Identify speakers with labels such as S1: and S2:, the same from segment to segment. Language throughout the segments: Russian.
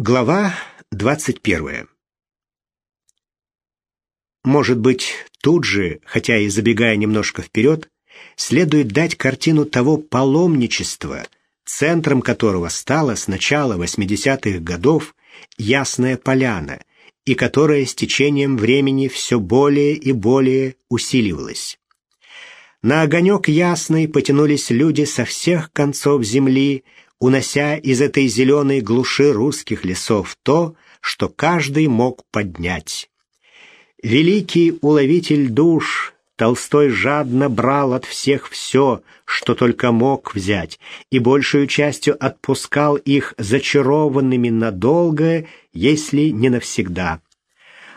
S1: Глава 21. Может быть, тут же, хотя и забегая немножко вперед, следует дать картину того паломничества, центром которого стала с начала 80-х годов Ясная Поляна, и которая с течением времени все более и более усиливалась. На огонек Ясный потянулись люди со всех концов земли, унося из этой зеленой глуши русских лесов то, что каждый мог поднять. Великий уловитель душ, Толстой жадно брал от всех все, что только мог взять, и большую частью отпускал их зачарованными надолго, если не навсегда.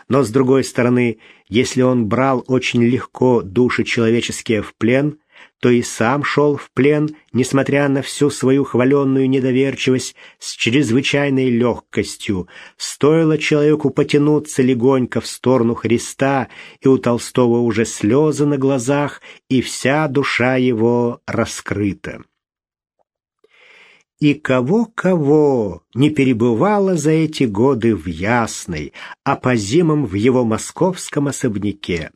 S1: Но, с другой стороны, если он брал очень легко души человеческие в плен, то и сам шел в плен, несмотря на всю свою хваленную недоверчивость, с чрезвычайной легкостью. Стоило человеку потянуться легонько в сторону Христа, и у Толстого уже слезы на глазах, и вся душа его раскрыта. И кого-кого не перебывало за эти годы в Ясной, а по зимам в его московском особняке.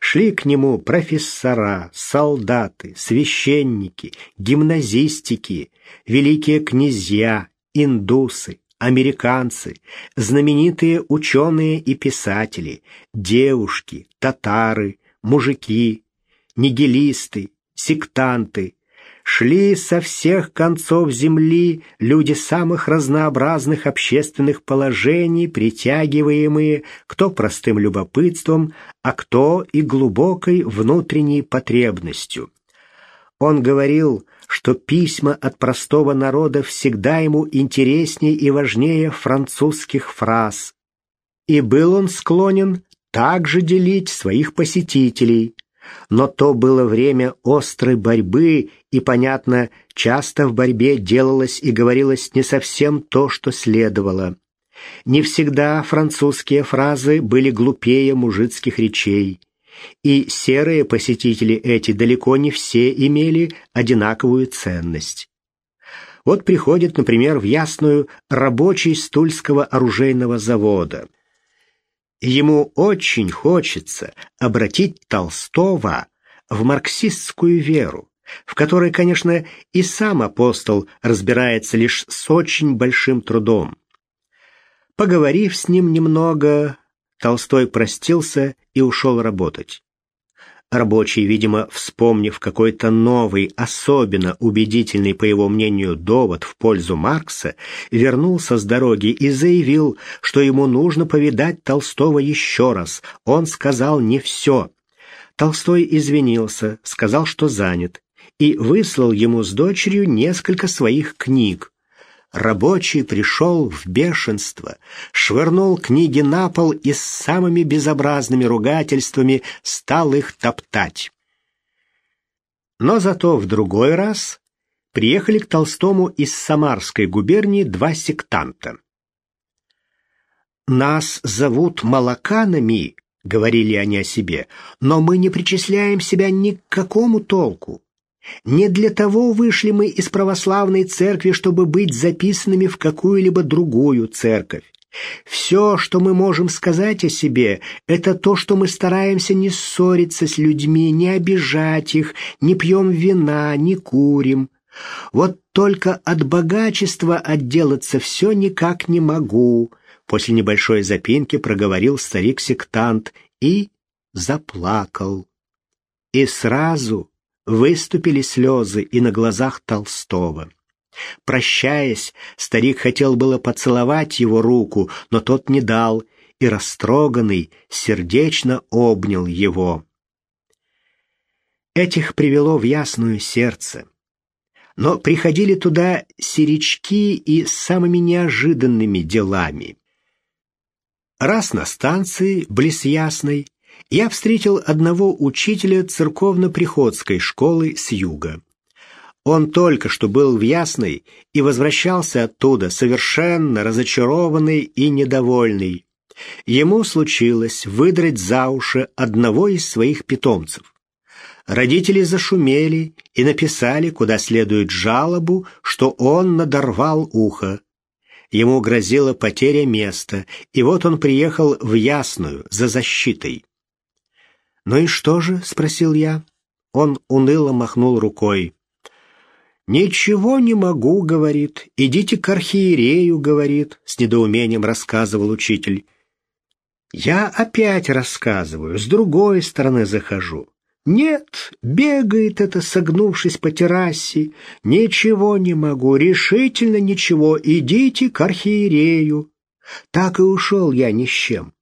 S1: Шли к нему профессора, солдаты, священники, гимназистики, великие князья, индусы, американцы, знаменитые ученые и писатели, девушки, татары, мужики, нигилисты, сектанты, шли со всех концов земли люди самых разнообразных общественных положений, притягиваемые кто простым любопытством, а кто и глубокой внутренней потребностью. Он говорил, что письма от простого народа всегда ему интереснее и важнее французских фраз. И был он склонен также делить своих посетителей – но то было время острой борьбы, и, понятно, часто в борьбе делалось и говорилось не совсем то, что следовало. Не всегда французские фразы были глупее мужицких речей. И серые посетители эти далеко не все имели одинаковую ценность. Вот приходит, например, в Ясную рабочий Стульского оружейного завода – Ему очень хочется обратить Толстого в марксистскую веру, в которой, конечно, и сам апостол разбирается лишь с очень большим трудом. Поговорив с ним немного, Толстой простился и ушел работать. Рабочий, видимо, вспомнив какой-то новый, особенно убедительный, по его мнению, довод в пользу Маркса, вернулся с дороги и заявил, что ему нужно повидать Толстого еще раз. Он сказал не все. Толстой извинился, сказал, что занят, и выслал ему с дочерью несколько своих книг рабочий пришел в бешенство, швырнул книги на пол и с самыми безобразными ругательствами стал их топтать. Но зато в другой раз приехали к Толстому из Самарской губернии два сектанта. «Нас зовут молоканами», — говорили они о себе, — «но мы не причисляем себя ни к какому толку. Не для того вышли мы из православной церкви, чтобы быть записанными в какую-либо другую церковь. Все, что мы можем сказать о себе, это то, что мы стараемся не ссориться с людьми, не обижать их, не пьем вина, не курим. Вот только от богачества отделаться все никак не могу. После небольшой запинки проговорил старик-сектант и заплакал. И сразу Выступили слезы и на глазах Толстого. Прощаясь, старик хотел было поцеловать его руку, но тот не дал, и растроганный сердечно обнял его. Этих привело в ясную сердце. Но приходили туда серички и с самыми неожиданными делами. Раз на станции, близ Ясной, я встретил одного учителя церковно-приходской школы с юга. Он только что был в Ясной и возвращался оттуда совершенно разочарованный и недовольный. Ему случилось выдрать за уши одного из своих питомцев. Родители зашумели и написали, куда следует жалобу, что он надорвал ухо. Ему грозила потеря места, и вот он приехал в Ясную за защитой. «Ну и что же?» — спросил я. Он уныло махнул рукой. «Ничего не могу», — говорит. «Идите к архиерею», — говорит, — с недоумением рассказывал учитель. Я опять рассказываю, с другой стороны захожу. Нет, бегает это, согнувшись по террасе. Ничего не могу, решительно ничего, идите к архиерею. Так и ушел я ни с чем.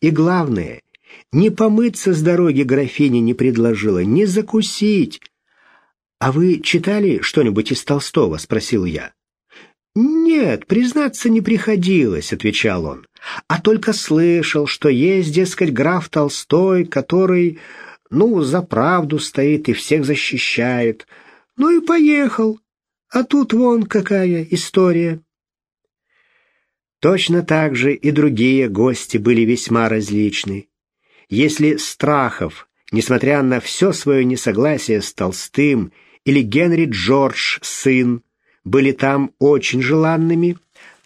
S1: И главное, не помыться с дороги графиня не предложила, не закусить. «А вы читали что-нибудь из Толстого?» — спросил я. «Нет, признаться не приходилось», — отвечал он, «а только слышал, что есть, дескать, граф Толстой, который...» Ну, за правду стоит и всех защищает. Ну и поехал. А тут вон какая история. Точно так же и другие гости были весьма различны. Если Страхов, несмотря на все свое несогласие с Толстым, или Генри Джордж, сын, были там очень желанными,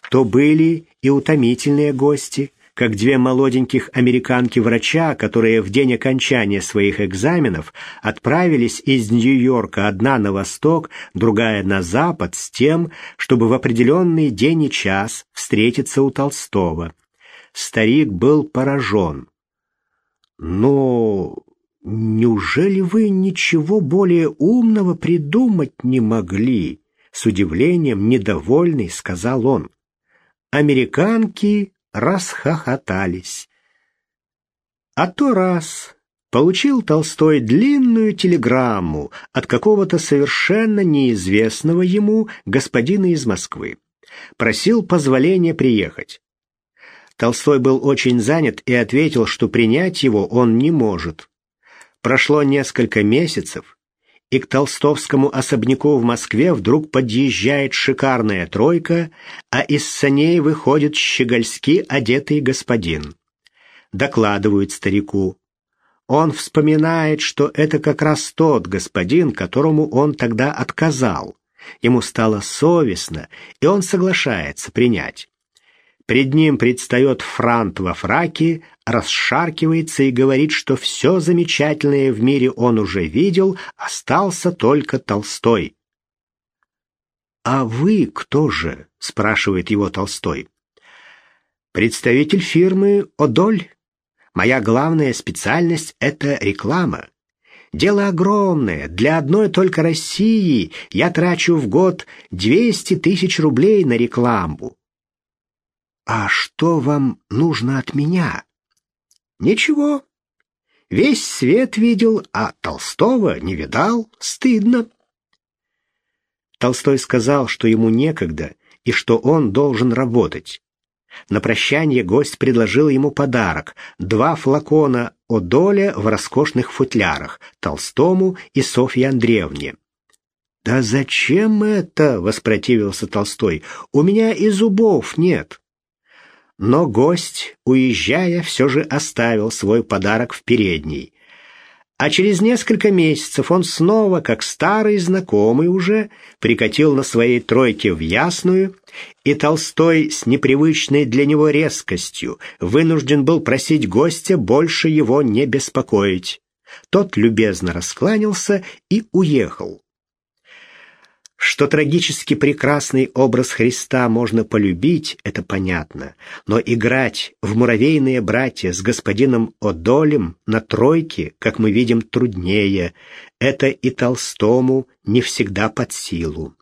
S1: то были и утомительные гости, как две молоденьких американки-врача, которые в день окончания своих экзаменов отправились из Нью-Йорка одна на восток, другая на запад с тем, чтобы в определенный день и час встретиться у Толстого. Старик был поражен. «Но неужели вы ничего более умного придумать не могли?» С удивлением, недовольный, сказал он. Американки расхохотались. А то раз получил Толстой длинную телеграмму от какого-то совершенно неизвестного ему господина из Москвы. Просил позволения приехать. Толстой был очень занят и ответил, что принять его он не может. Прошло несколько месяцев, и к толстовскому особняку в Москве вдруг подъезжает шикарная тройка, а из саней выходит щегольски одетый господин. Докладывают старику. Он вспоминает, что это как раз тот господин, которому он тогда отказал. Ему стало совестно, и он соглашается принять. Пред ним предстает франт во фраке, расшаркивается и говорит, что все замечательное в мире он уже видел, остался только Толстой. «А вы кто же?» — спрашивает его Толстой. «Представитель фирмы «Одоль». Моя главная специальность — это реклама. Дело огромное. Для одной только России я трачу в год 200 тысяч рублей на рекламу. «А что вам нужно от меня?» «Ничего. Весь свет видел, а Толстого не видал. Стыдно». Толстой сказал, что ему некогда и что он должен работать. На прощание гость предложил ему подарок — два флакона Одоля в роскошных футлярах Толстому и Софье Андреевне. «Да зачем это?» — воспротивился Толстой. «У меня и зубов нет». Но гость, уезжая, все же оставил свой подарок в передней. А через несколько месяцев он снова, как старый знакомый уже, прикатил на своей тройке в Ясную, и Толстой с непривычной для него резкостью вынужден был просить гостя больше его не беспокоить. Тот любезно раскланялся и уехал. Что трагически прекрасный образ Христа можно полюбить, это понятно, но играть в муравейные братья с господином Одолем на тройке, как мы видим, труднее. Это и Толстому не всегда под силу.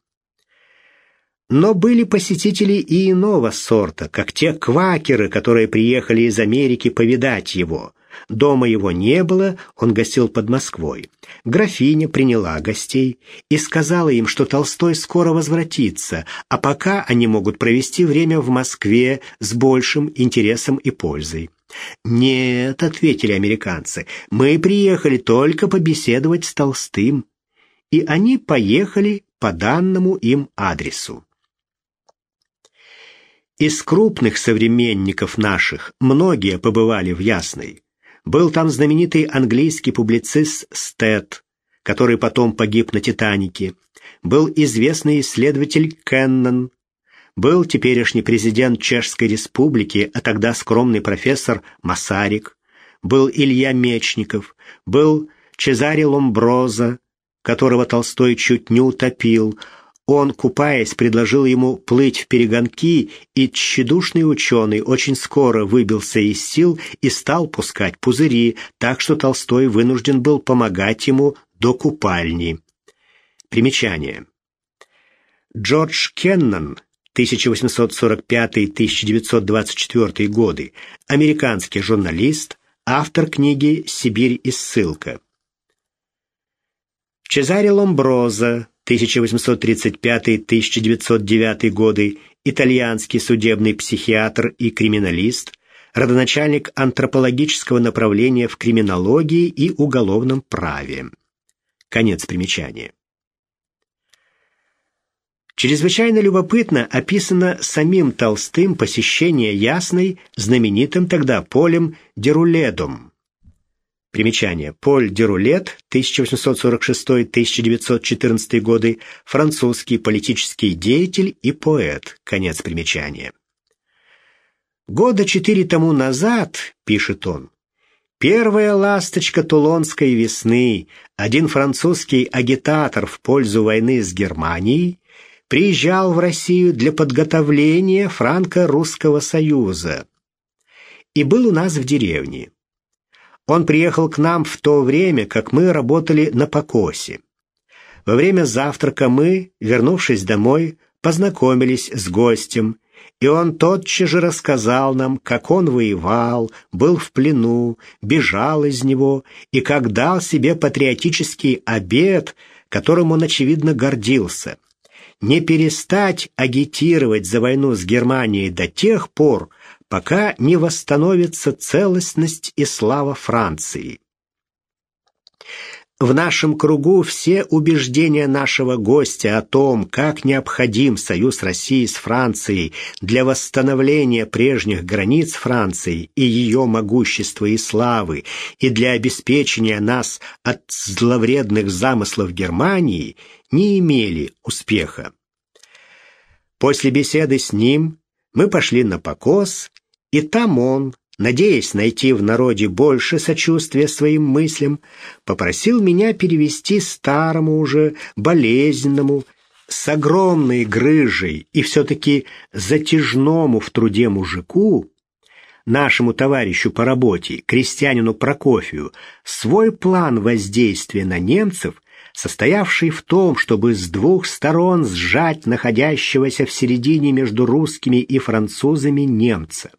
S1: Но были посетители и иного сорта, как те квакеры, которые приехали из Америки повидать его – Дома его не было, он гостил под Москвой. Графиня приняла гостей и сказала им, что Толстой скоро возвратится, а пока они могут провести время в Москве с большим интересом и пользой. «Нет», — ответили американцы, — «мы приехали только побеседовать с Толстым». И они поехали по данному им адресу. Из крупных современников наших многие побывали в Ясной. Был там знаменитый английский публицист Стэд, который потом погиб на «Титанике». Был известный исследователь Кеннон. был теперешний президент Чешской Республики, а тогда скромный профессор Масарик, был Илья Мечников, был Чезаре Ломброза, которого Толстой чуть не утопил. Он, купаясь, предложил ему плыть в перегонки, и тщедушный ученый очень скоро выбился из сил и стал пускать пузыри, так что Толстой вынужден был помогать ему до купальни. Примечание. Джордж Кеннон 1845-1924 годы, американский журналист, автор книги «Сибирь и ссылка». Чезаре Ломброза 1835-1909 годы, итальянский судебный психиатр и криминалист, родоначальник антропологического направления в криминологии и уголовном праве. Конец примечания. Чрезвычайно любопытно описано самим Толстым посещение Ясной знаменитым тогда полем Деруледом. Примечание. Поль Дерулет, 1846-1914 годы, французский политический деятель и поэт. Конец примечания. Года четыре тому назад, пишет он, первая ласточка Тулонской весны, один французский агитатор в пользу войны с Германией, приезжал в Россию для подготовления франко-русского союза и был у нас в деревне. Он приехал к нам в то время, как мы работали на покосе. Во время завтрака мы, вернувшись домой, познакомились с гостем, и он тотчас же рассказал нам, как он воевал, был в плену, бежал из него и как дал себе патриотический обет, которым он, очевидно, гордился – не перестать агитировать за войну с Германией до тех пор, пока не восстановится целостность и слава Франции. В нашем кругу все убеждения нашего гостя о том, как необходим союз России с Францией для восстановления прежних границ Франции и ее могущества и славы, и для обеспечения нас от зловредных замыслов Германии, не имели успеха. После беседы с ним мы пошли на покос, и там он, надеясь найти в народе больше сочувствия своим мыслям, попросил меня перевести старому уже, болезненному, с огромной грыжей и все-таки затяжному в труде мужику, нашему товарищу по работе, крестьянину Прокофию, свой план воздействия на немцев, состоявший в том, чтобы с двух сторон сжать находящегося в середине между русскими и французами немца.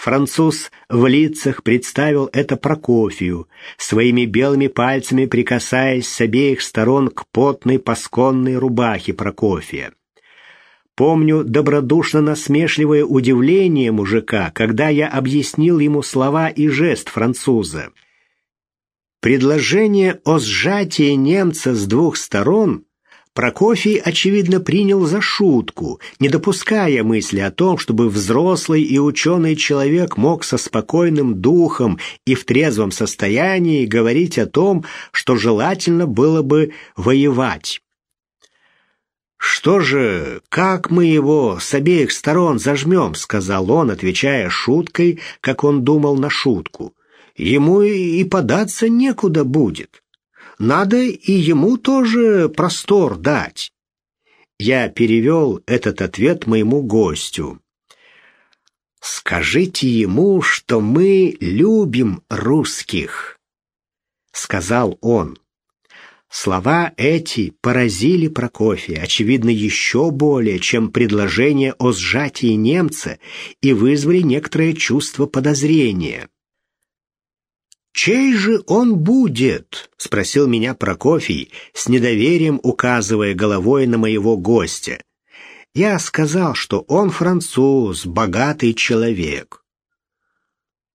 S1: Француз в лицах представил это Прокофию, своими белыми пальцами прикасаясь с обеих сторон к потной пасконной рубахе Прокофия. Помню добродушно-насмешливое удивление мужика, когда я объяснил ему слова и жест француза. Предложение о сжатии немца с двух сторон Прокофий, очевидно, принял за шутку, не допуская мысли о том, чтобы взрослый и ученый человек мог со спокойным духом и в трезвом состоянии говорить о том, что желательно было бы воевать. «Что же, как мы его с обеих сторон зажмем?» — сказал он, отвечая шуткой, как он думал на шутку. «Ему и податься некуда будет» надо и ему тоже простор дать. Я перевел этот ответ моему гостю. «Скажите ему, что мы любим русских», — сказал он. Слова эти поразили Прокофия, очевидно, еще более, чем предложение о сжатии немца, и вызвали некоторое чувство подозрения. «Чей же он будет?» — спросил меня Прокофий, с недоверием указывая головой на моего гостя. Я сказал, что он француз, богатый человек.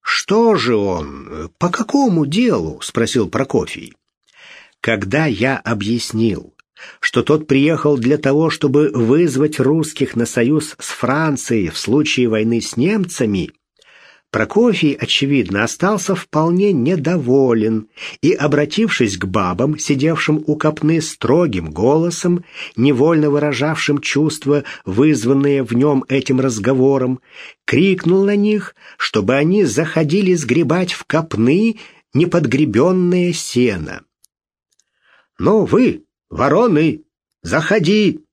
S1: «Что же он? По какому делу?» — спросил Прокофий. Когда я объяснил, что тот приехал для того, чтобы вызвать русских на союз с Францией в случае войны с немцами, Прокофий, очевидно, остался вполне недоволен и, обратившись к бабам, сидевшим у копны строгим голосом, невольно выражавшим чувства, вызванные в нем этим разговором, крикнул на них, чтобы они заходили сгребать в копны неподгребенное сено. «Ну вы, вороны, заходи!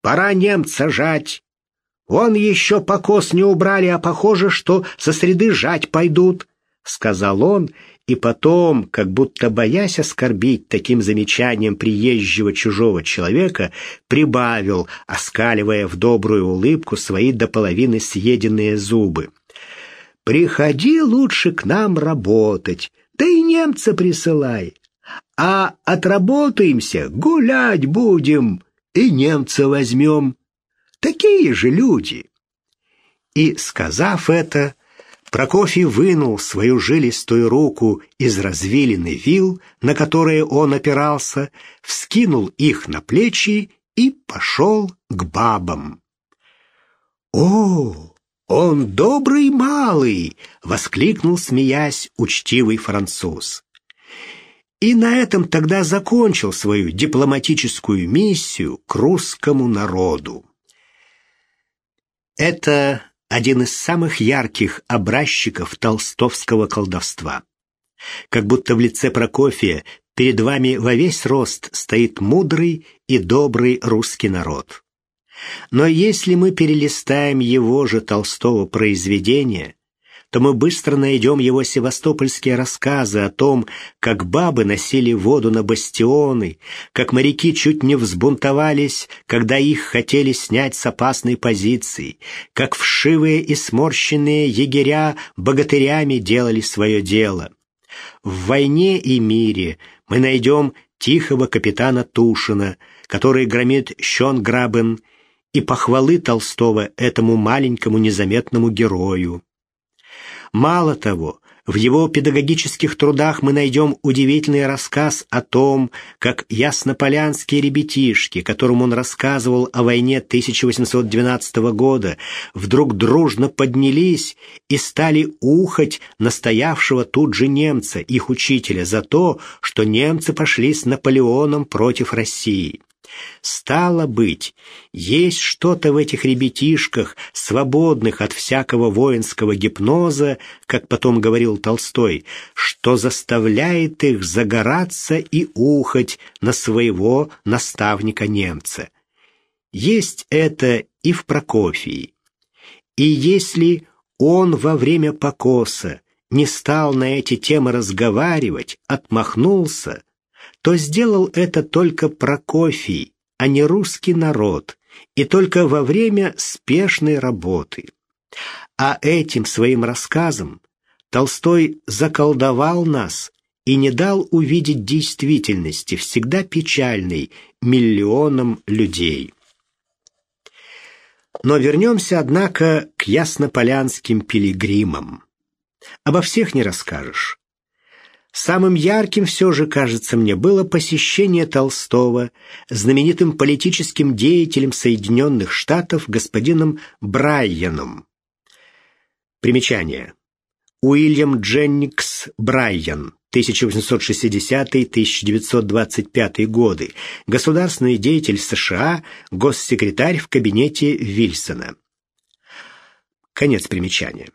S1: Пора немца жать!» Вон еще покос не убрали, а похоже, что со среды жать пойдут, — сказал он, и потом, как будто боясь оскорбить таким замечанием приезжего чужого человека, прибавил, оскаливая в добрую улыбку свои до половины съеденные зубы. «Приходи лучше к нам работать, да и немца присылай, а отработаемся, гулять будем, и немца возьмем» такие же люди. И, сказав это, Прокофий вынул свою жилистую руку из развилины вил, на которые он опирался, вскинул их на плечи и пошел к бабам. «О, он добрый малый!» — воскликнул, смеясь, учтивый француз. И на этом тогда закончил свою дипломатическую миссию к русскому народу. Это один из самых ярких образчиков толстовского колдовства. Как будто в лице Прокофия перед вами во весь рост стоит мудрый и добрый русский народ. Но если мы перелистаем его же Толстого произведения, то мы быстро найдем его севастопольские рассказы о том, как бабы носили воду на бастионы, как моряки чуть не взбунтовались, когда их хотели снять с опасной позиции, как вшивые и сморщенные егеря богатырями делали свое дело. В «Войне и мире» мы найдем тихого капитана Тушина, который громит Щенграбен, и похвалы Толстого этому маленькому незаметному герою. Мало того, в его педагогических трудах мы найдем удивительный рассказ о том, как яснополянские ребятишки, которым он рассказывал о войне 1812 года, вдруг дружно поднялись и стали ухать настоявшего тут же немца, их учителя, за то, что немцы пошли с Наполеоном против России. Стало быть, есть что-то в этих ребятишках, свободных от всякого воинского гипноза, как потом говорил Толстой, что заставляет их загораться и ухать на своего наставника-немца. Есть это и в Прокофии. И если он во время покоса не стал на эти темы разговаривать, отмахнулся, то сделал это только Прокофий, а не русский народ, и только во время спешной работы. А этим своим рассказом Толстой заколдовал нас и не дал увидеть действительности, всегда печальной, миллионам людей. Но вернемся, однако, к яснополянским пилигримам. Обо всех не расскажешь. Самым ярким все же, кажется мне, было посещение Толстого знаменитым политическим деятелем Соединенных Штатов господином Брайаном. Примечание. Уильям Дженникс Брайан, 1860-1925 годы, государственный деятель США, госсекретарь в кабинете Вильсона. Конец примечания.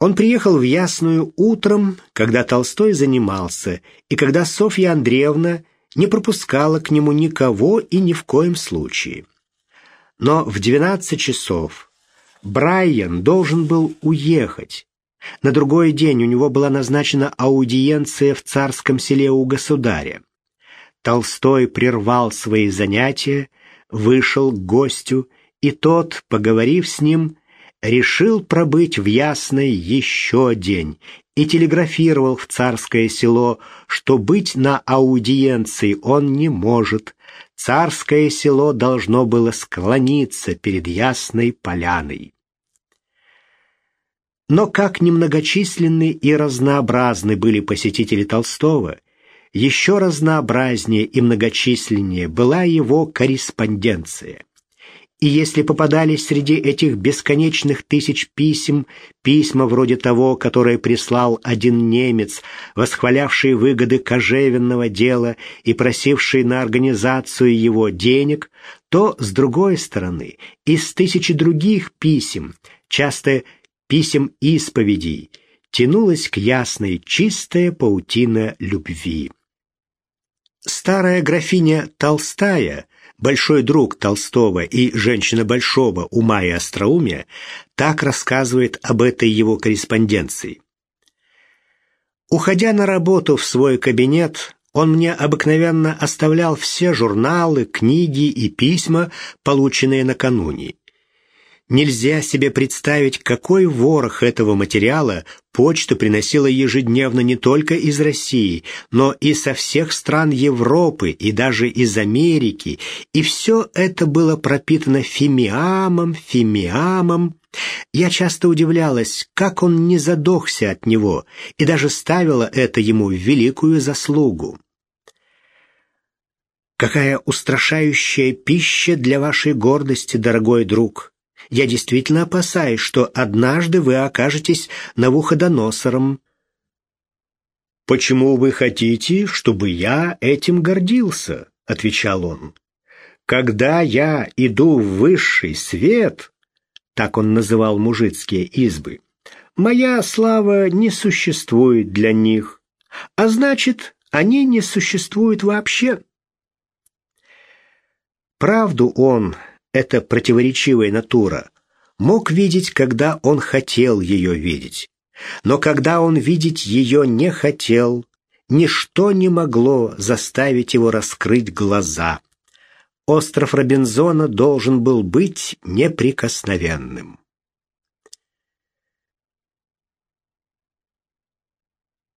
S1: Он приехал в Ясную утром, когда Толстой занимался, и когда Софья Андреевна не пропускала к нему никого и ни в коем случае. Но в 12 часов Брайан должен был уехать. На другой день у него была назначена аудиенция в царском селе у государя. Толстой прервал свои занятия, вышел к гостю, и тот, поговорив с ним, решил пробыть в Ясной еще день и телеграфировал в царское село, что быть на аудиенции он не может. Царское село должно было склониться перед Ясной поляной. Но как немногочисленны и разнообразны были посетители Толстого, еще разнообразнее и многочисленнее была его корреспонденция. И если попадались среди этих бесконечных тысяч писем письма вроде того, которое прислал один немец, восхвалявший выгоды кожевенного дела и просивший на организацию его денег, то, с другой стороны, из тысячи других писем, часто писем исповедей, тянулась к ясной чистая паутина любви. Старая графиня Толстая, большой друг Толстого и женщина большого ума и остроумия, так рассказывает об этой его корреспонденции. Уходя на работу в свой кабинет, он мне обыкновенно оставлял все журналы, книги и письма, полученные накануне. Нельзя себе представить, какой ворох этого материала почта приносила ежедневно не только из России, но и со всех стран Европы и даже из Америки, и все это было пропитано фимиамом, фимиамом. Я часто удивлялась, как он не задохся от него, и даже ставила это ему в великую заслугу. Какая устрашающая пища для вашей гордости, дорогой друг! Я действительно опасаюсь, что однажды вы окажетесь Навуходоносором. «Почему вы хотите, чтобы я этим гордился?» — отвечал он. «Когда я иду в высший свет, так он называл мужицкие избы, моя слава не существует для них, а значит, они не существуют вообще». Правду он эта противоречивая натура, мог видеть, когда он хотел ее видеть. Но когда он видеть ее не хотел, ничто не могло заставить его раскрыть глаза. Остров Робинзона должен был быть неприкосновенным.